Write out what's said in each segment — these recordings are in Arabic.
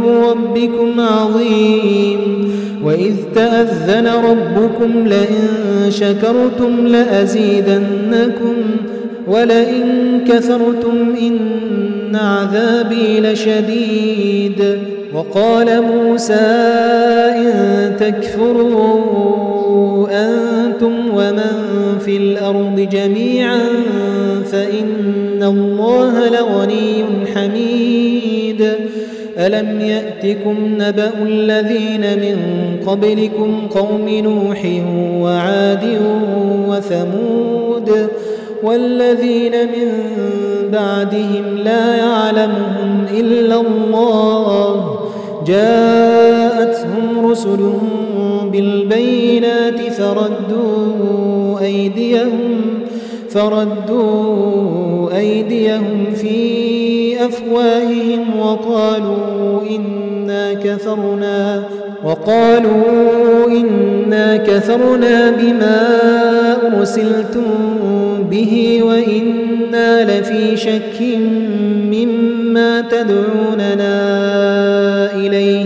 من ربكم عظيم. وإذ تأذن ربكم لئن شكرتم لأزيدنكم ولئن كثرتم إن عذابي لشديد. وقال موسى إن تكفروا أنتم ومن في الأرض جميعا فإن الله لغني حميد. ألم يأتكم نبأ الذين من قبلكم قوم نوح وعاد وثمود والذين من بعدهم لا يعلمهم إلا الله جاءتهم رسلهم بالبينات فردوا أيديهم فردوا أيديهم في أفواههم وقالوا إنا كفرنا وقالوا إنا كفرنا بما أرسلتم به وإنا لفي شك مما تدعوننا إليه.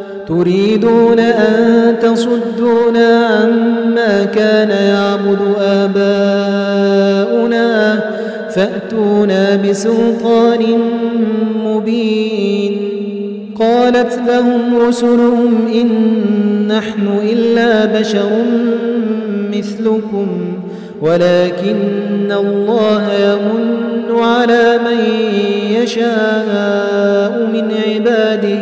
تريدون أن تصدونا عما كان يعبد آباؤنا فأتونا بسلطان مبين. قالت لهم رسلهم إن نحن إلا بشر مثلكم ولكن الله يمن على من يشاء من عباده.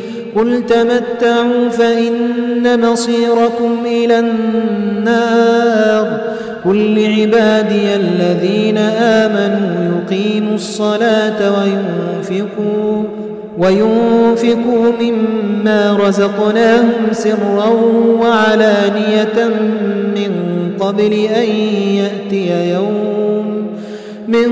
قل تمتعوا فإن مصيركم إلى النار قل لعبادي الذين آمنوا يقيموا الصلاة وينفقوا وينفقوا مما رزقناهم سرا وعلانية من قبل أن يأتي يوم من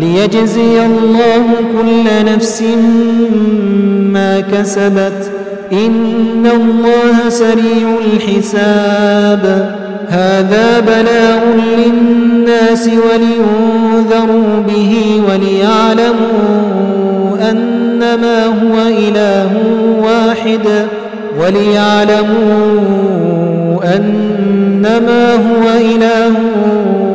ليجزي الله كل نفس ما كسبت. إن الله سريع الحساب. هذا بلاء للناس ولينذروا به وليعلموا أنما هو إله واحد وليعلموا أنما هو إله